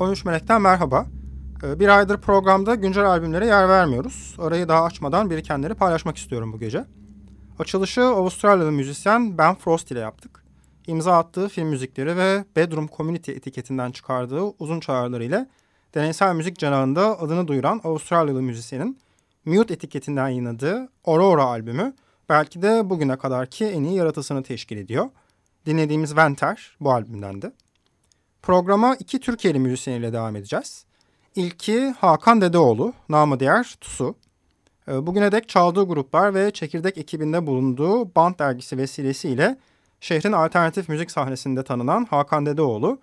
13 Melek'ten merhaba. Ee, bir aydır programda güncel albümlere yer vermiyoruz. Arayı daha açmadan birikenleri paylaşmak istiyorum bu gece. Açılışı Avustralyalı müzisyen Ben Frost ile yaptık. İmza attığı film müzikleri ve Bedroom Community etiketinden çıkardığı uzun çağrıları ile deneysel müzik canağında adını duyuran Avustralyalı müzisyenin Mute etiketinden yayınladığı Aurora albümü belki de bugüne kadarki en iyi yaratısını teşkil ediyor. Dinlediğimiz Venter bu albümdendi. Programa iki Türkiye'li müzisyeniyle devam edeceğiz. İlki Hakan Dedeoğlu, namı diğer Tusu. Ee, bugüne dek çaldığı gruplar ve çekirdek ekibinde bulunduğu Band dergisi vesilesiyle şehrin alternatif müzik sahnesinde tanınan Hakan Dedeoğlu,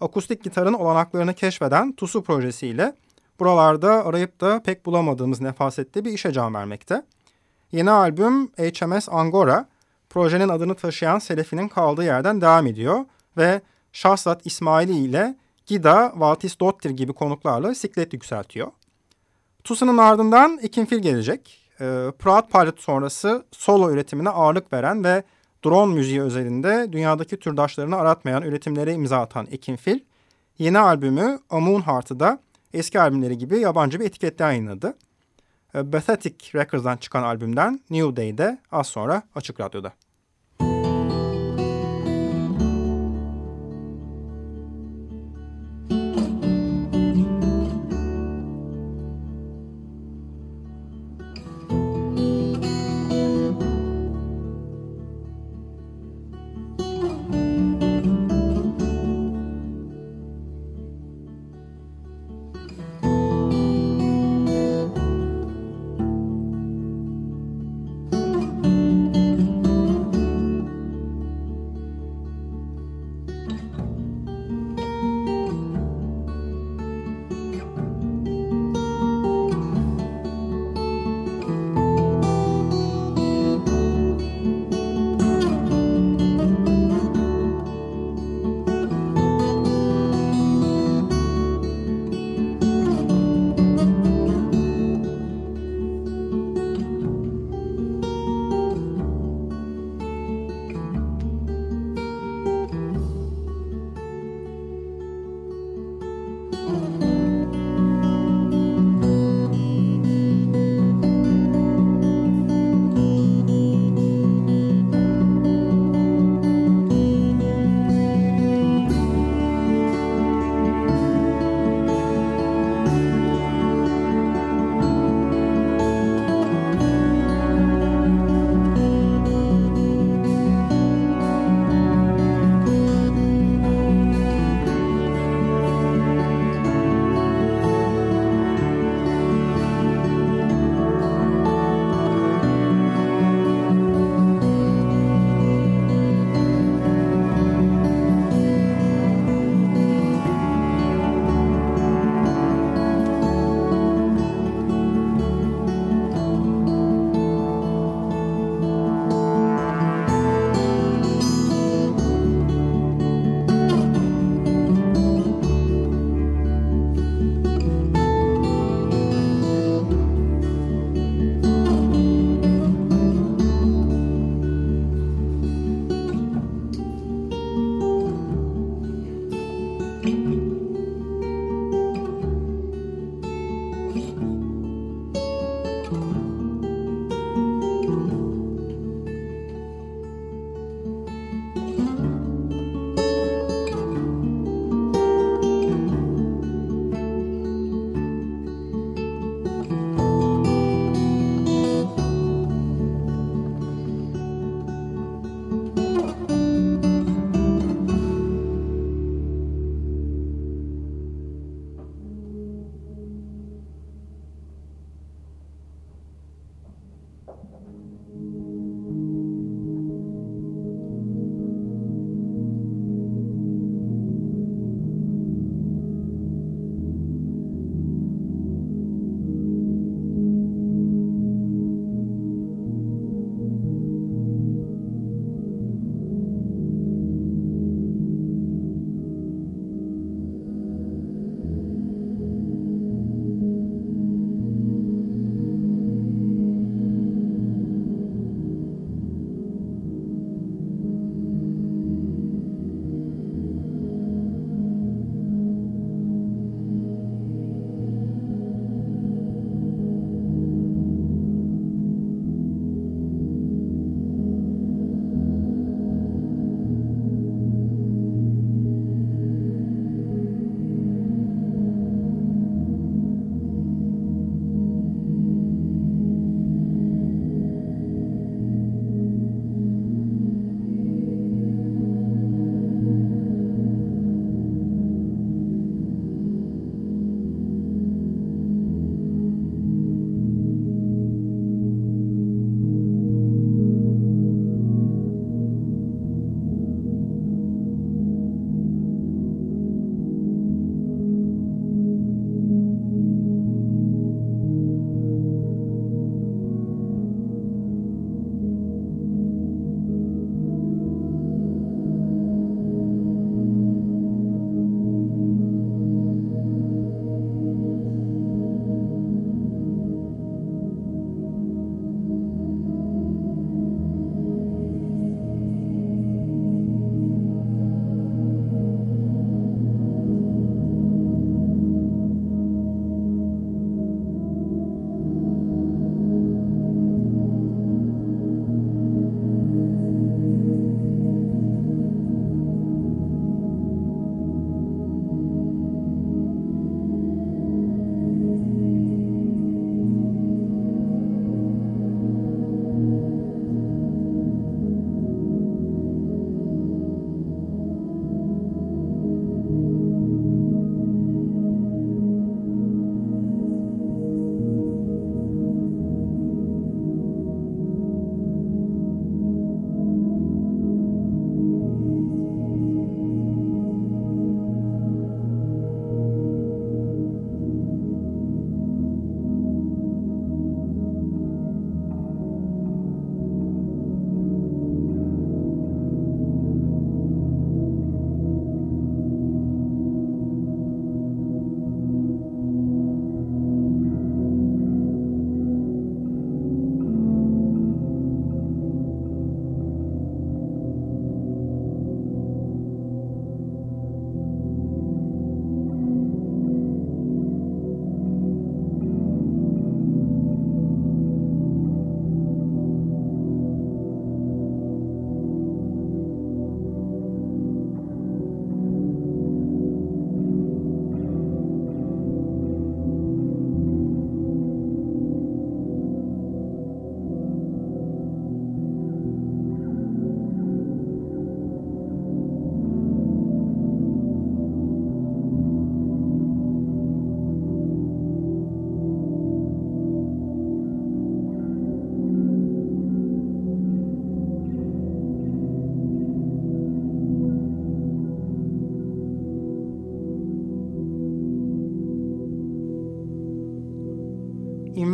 akustik gitarın olanaklarını keşfeden Tusu projesiyle buralarda arayıp da pek bulamadığımız nefasette bir işe can vermekte. Yeni albüm HMS Angora, projenin adını taşıyan Selefi'nin kaldığı yerden devam ediyor ve Şahsat İsmaili ile Gida, Valtis Dottir gibi konuklarla siklet yükseltiyor. Tusa'nın ardından Ekinfil gelecek. E, Proud Pilot sonrası solo üretimine ağırlık veren ve drone müziği özelinde dünyadaki türdaşlarını aratmayan üretimlere imza atan Ekinfil, yeni albümü A Moon Heart'ı da eski albümleri gibi yabancı bir etikette yayınladı. E, Pathetic Records'dan çıkan albümden New Day'de az sonra Açık Radyo'da.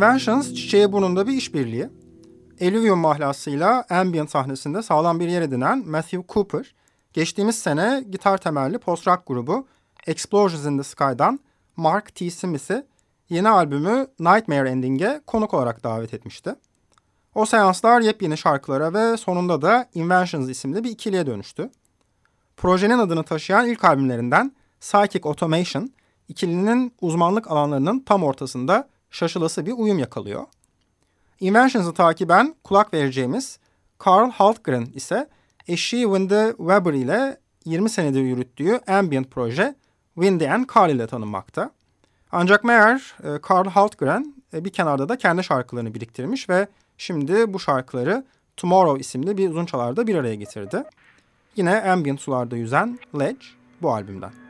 Inventions çiçeği burnunda bir işbirliği. Eluvium mahlasıyla ambient sahnesinde sağlam bir yer edinen Matthew Cooper, geçtiğimiz sene gitar temelli post-rock grubu Explosions in the Sky'dan Mark T. Smith'i yeni albümü Nightmare Ending'e konuk olarak davet etmişti. O seanslar yepyeni şarkılara ve sonunda da Inventions isimli bir ikiliye dönüştü. Projenin adını taşıyan ilk albümlerinden Psychic Automation, ikilinin uzmanlık alanlarının tam ortasında şaşılası bir uyum yakalıyor. Inventions'ı takiben kulak vereceğimiz Carl Haltgren ise eşi Wendy Weber ile 20 senedir yürüttüğü ambient proje Windy and Carl ile tanınmakta. Ancak meğer e, Carl Haltgren e, bir kenarda da kendi şarkılarını biriktirmiş ve şimdi bu şarkıları Tomorrow isimli bir uzun çalarda bir araya getirdi. Yine ambient sularda yüzen Ledge bu albümden.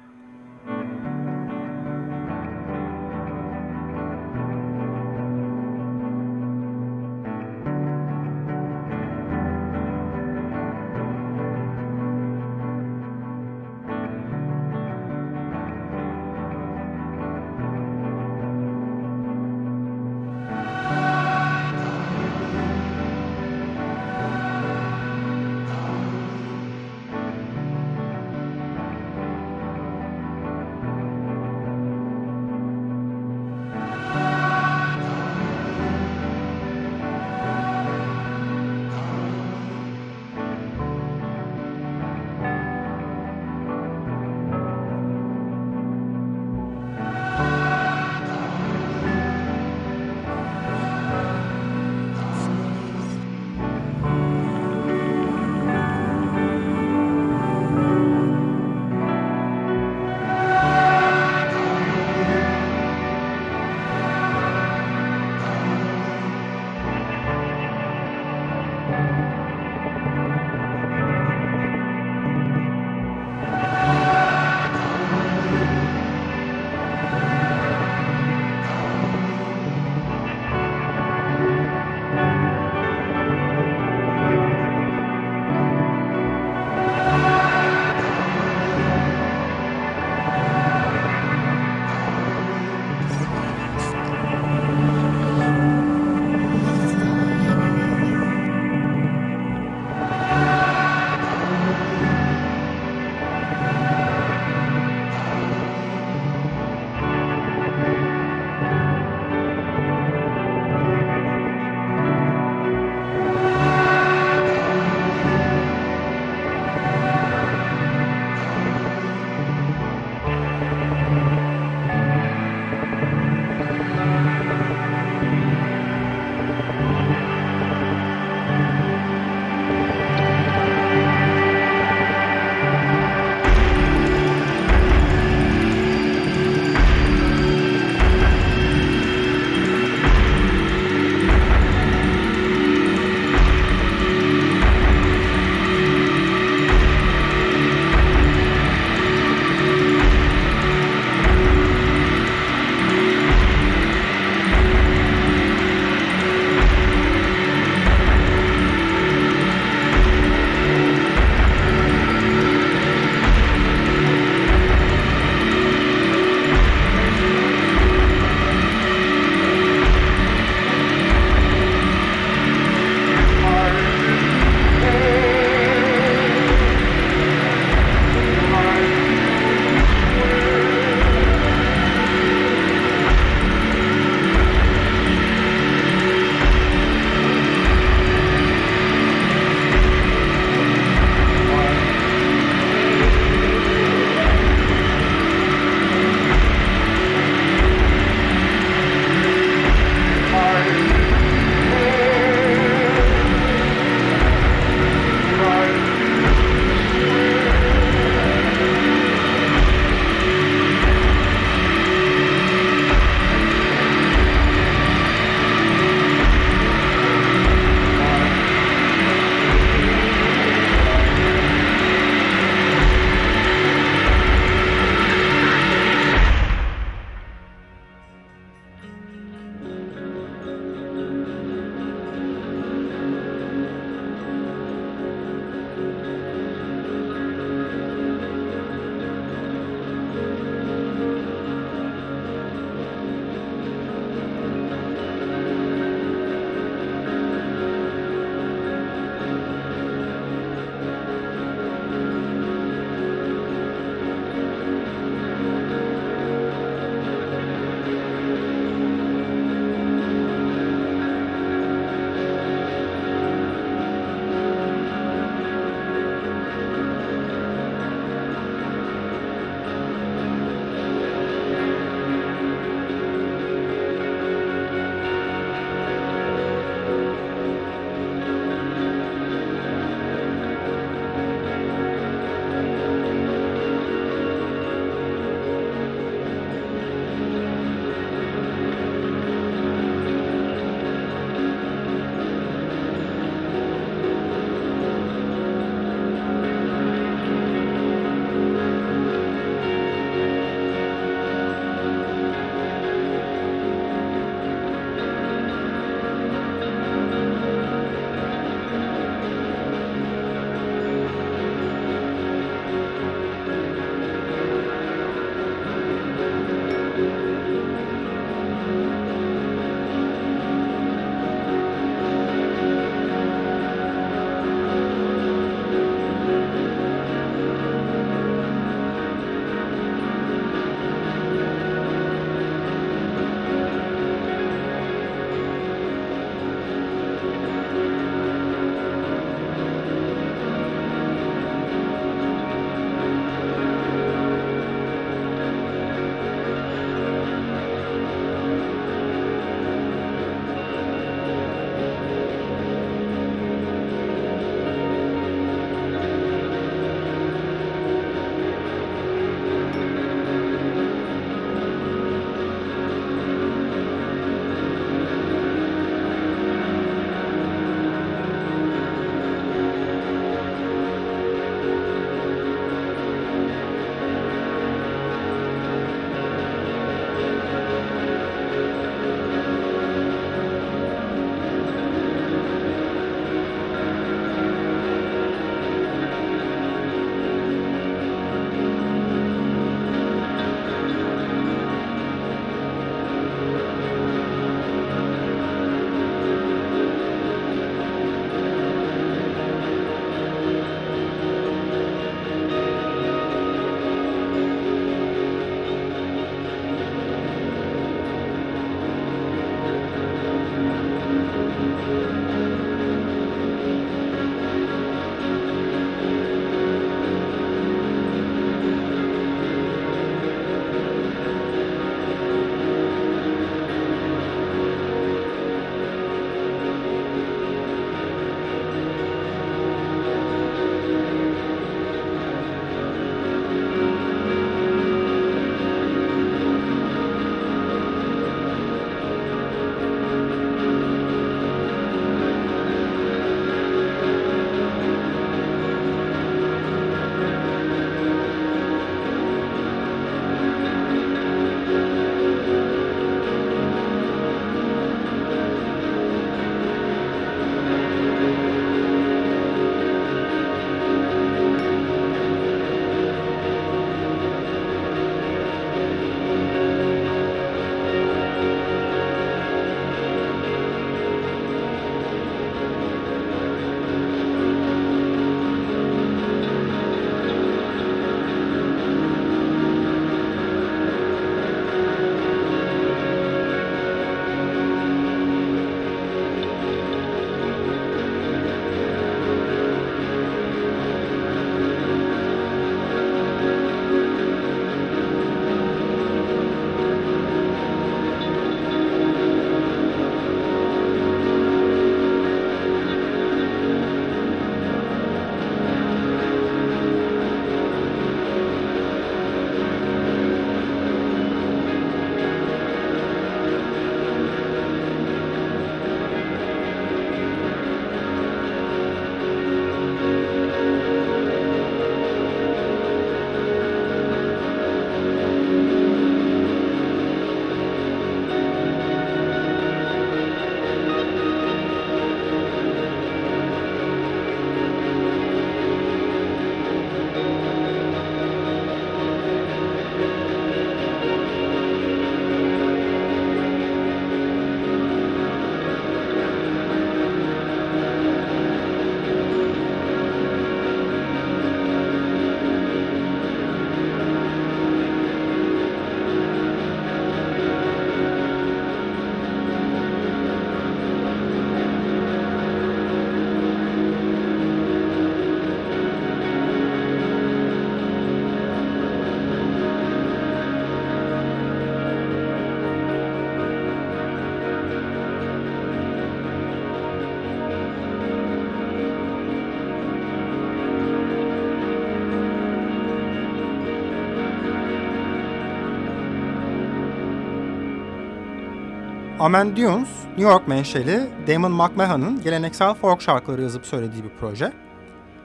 Amen Dunes, New York menşeli Damon McMahon'ın geleneksel folk şarkıları yazıp söylediği bir proje.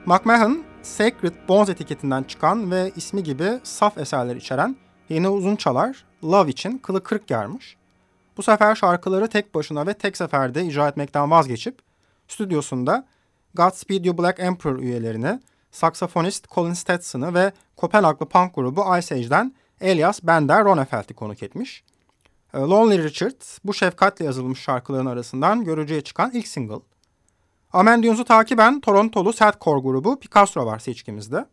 McMahon, Sacred Bones etiketinden çıkan ve ismi gibi saf eserler içeren yeni uzun çalar Love için kılı kırk germiş. Bu sefer şarkıları tek başına ve tek seferde icra etmekten vazgeçip stüdyosunda Godspeed You Black Emperor üyelerini, saksafonist Colin Stetson'ı ve Kopenhaglı punk grubu Ice Age'den Elias Bender Ronefeld'i konuk etmiş. Ee, Lonely Richard bu şefkatle yazılmış şarkıların arasından görücüye çıkan ilk single. Amendions'u takiben Torontolu Sadcore grubu Picasso var seçkimizde.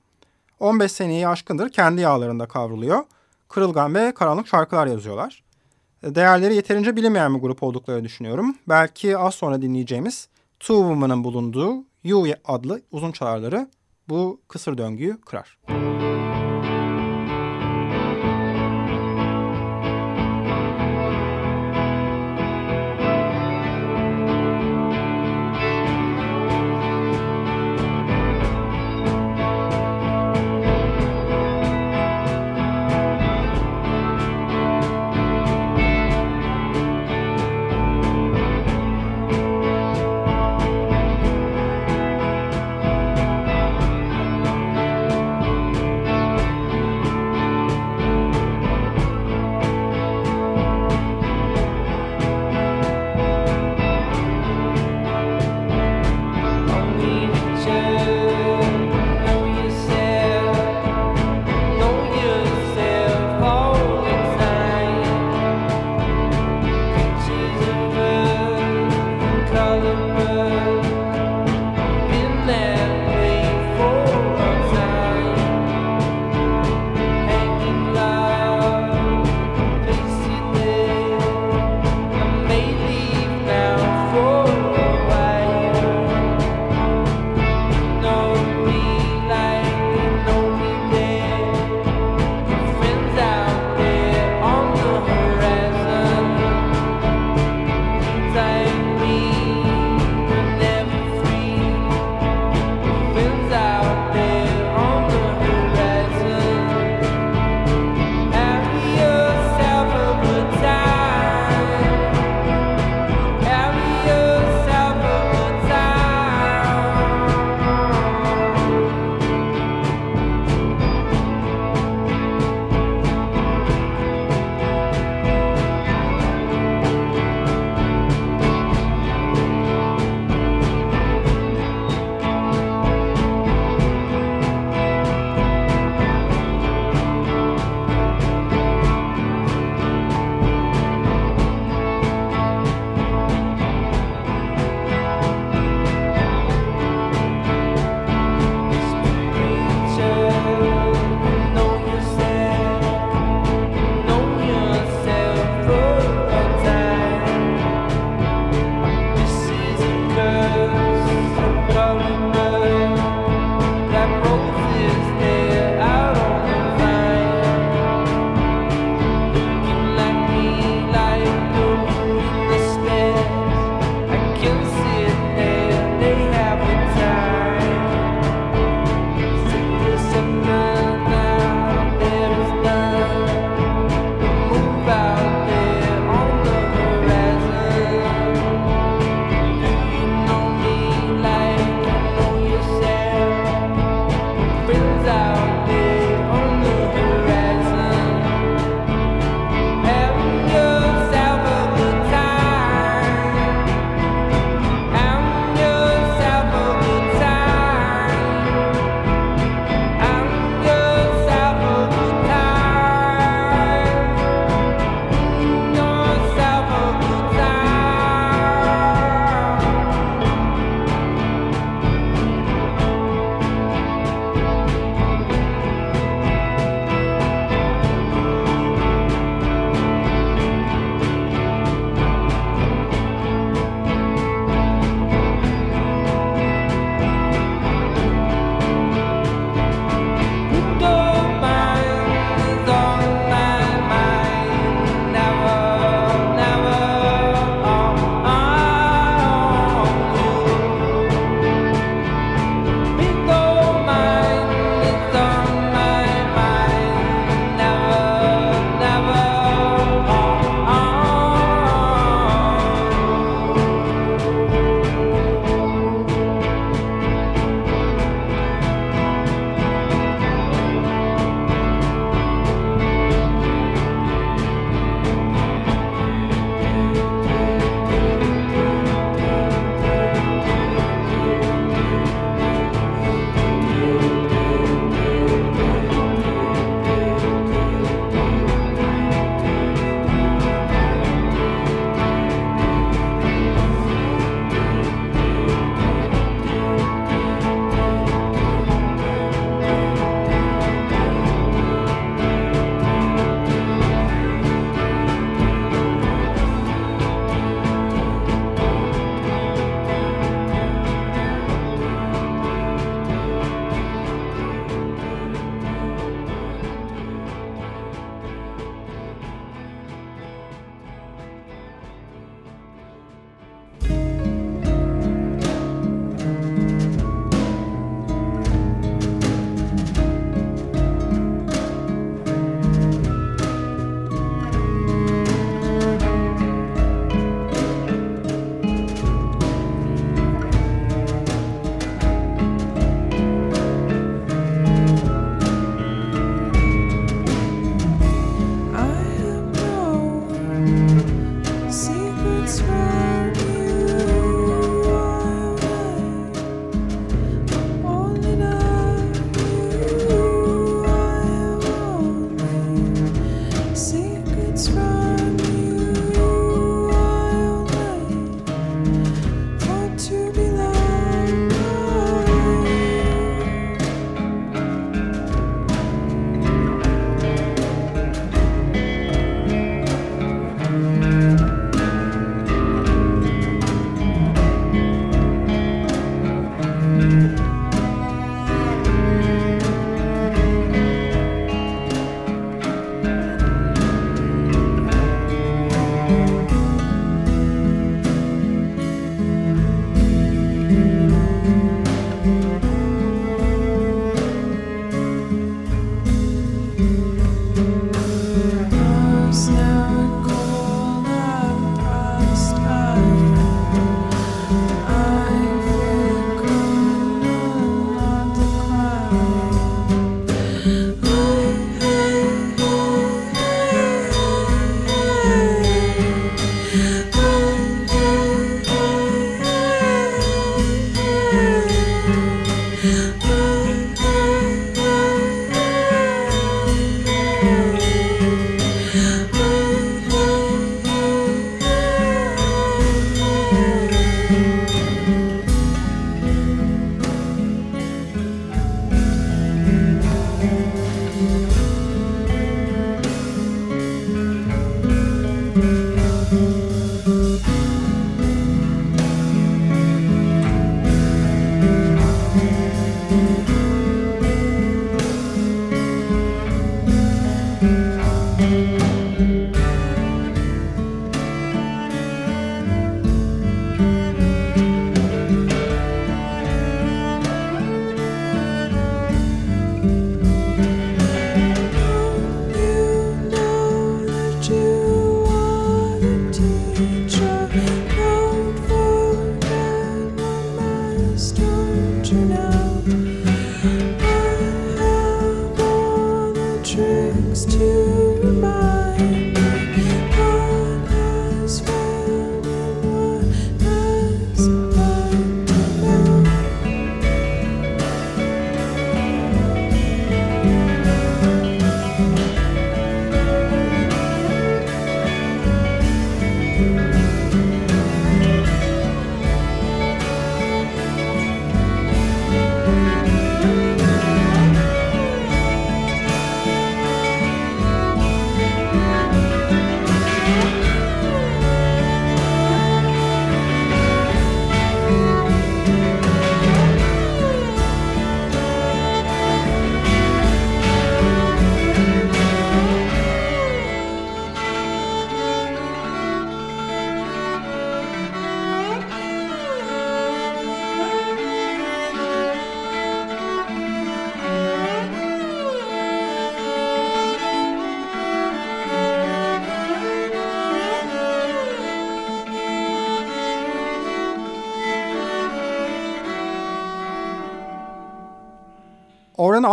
15 seneyi aşkındır kendi yağlarında kavruluyor. Kırılgan ve karanlık şarkılar yazıyorlar. Ee, değerleri yeterince bilinmeyen bir grup olduklarını düşünüyorum. Belki az sonra dinleyeceğimiz Two Woman'ın bulunduğu You adlı uzun çalarları bu kısır döngüyü kırar. Müzik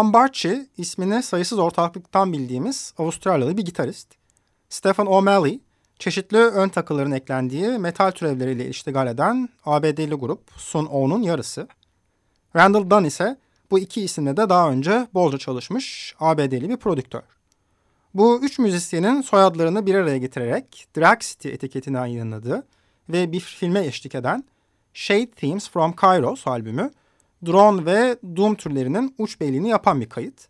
Oren Ambarchi ismini sayısız ortaklıktan bildiğimiz Avustralyalı bir gitarist. Stephen O'Malley, çeşitli ön takıların eklendiği metal türevleriyle iştigal eden ABD'li grup Sun O'nun yarısı. Randall Dunn ise bu iki isimle de daha önce bolca çalışmış ABD'li bir prodüktör. Bu üç müzisyenin soyadlarını bir araya getirerek Drag City etiketine yayınladığı ve bir filme eşlik eden Shade Themes from Kairos albümü drone ve doom türlerinin uç beyliğini yapan bir kayıt.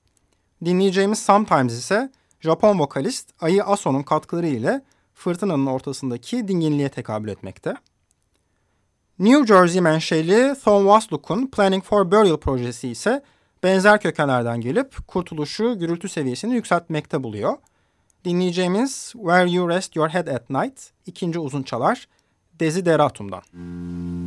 Dinleyeceğimiz Sometimes ise Japon vokalist Ai Aso'nun katkıları ile fırtınanın ortasındaki dinginliğe tekabül etmekte. New Jersey menşeli Thom Wasluk'un Planning for Burial projesi ise benzer kökenlerden gelip kurtuluşu gürültü seviyesini yükseltmekte buluyor. Dinleyeceğimiz Where You Rest Your Head at Night ikinci uzun çalar Desideratum'dan. Müzik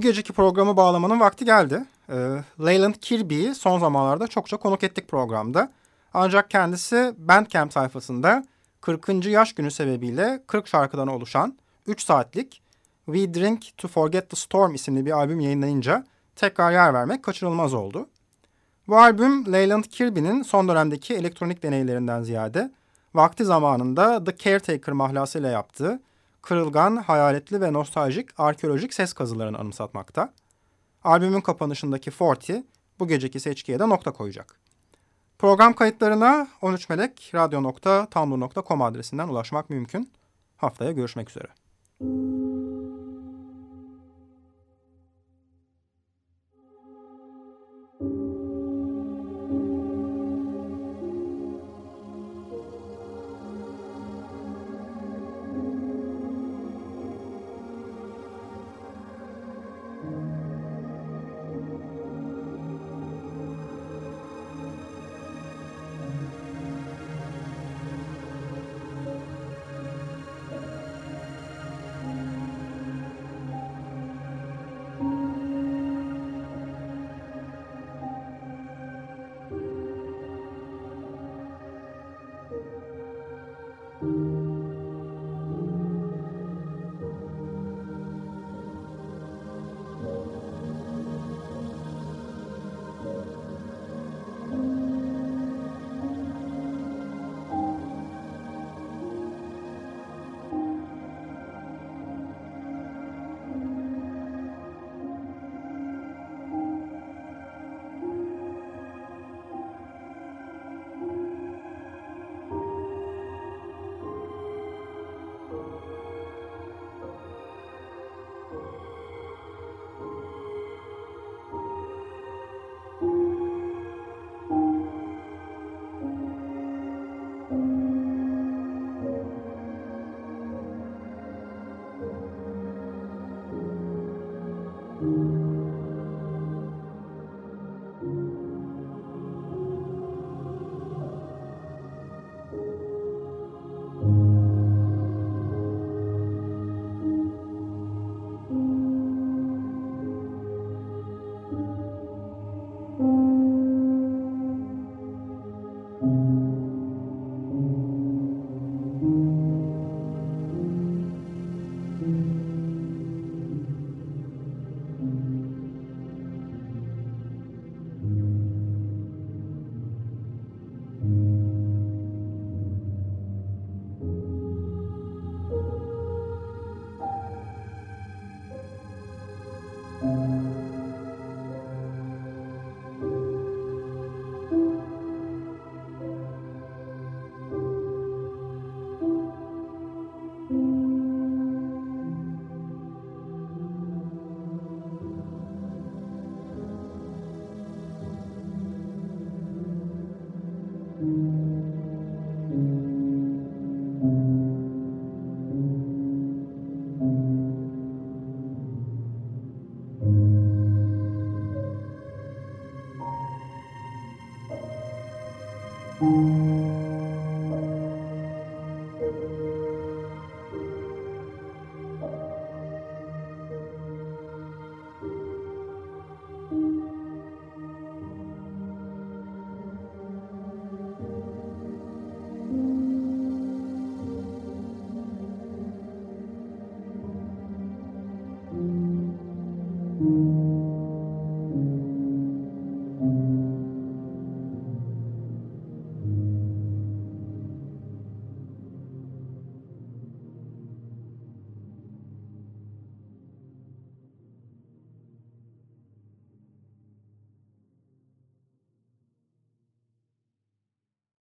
bu geceki programı bağlamanın vakti geldi. E, Leyland Kirby'yi son zamanlarda çokça konuk ettik programda. Ancak kendisi Bandcamp sayfasında 40. yaş günü sebebiyle 40 şarkıdan oluşan 3 saatlik We Drink to Forget the Storm isimli bir albüm yayınlayınca tekrar yer vermek kaçırılmaz oldu. Bu albüm Leyland Kirby'nin son dönemdeki elektronik deneylerinden ziyade vakti zamanında The Caretaker mahlasıyla yaptığı kırılgan, hayaletli ve nostaljik arkeolojik ses kazılarını anımsatmakta. Albümün kapanışındaki Forty bu geceki seçkiye de nokta koyacak. Program kayıtlarına 13melekradyo.tumblr.com adresinden ulaşmak mümkün. Haftaya görüşmek üzere. Música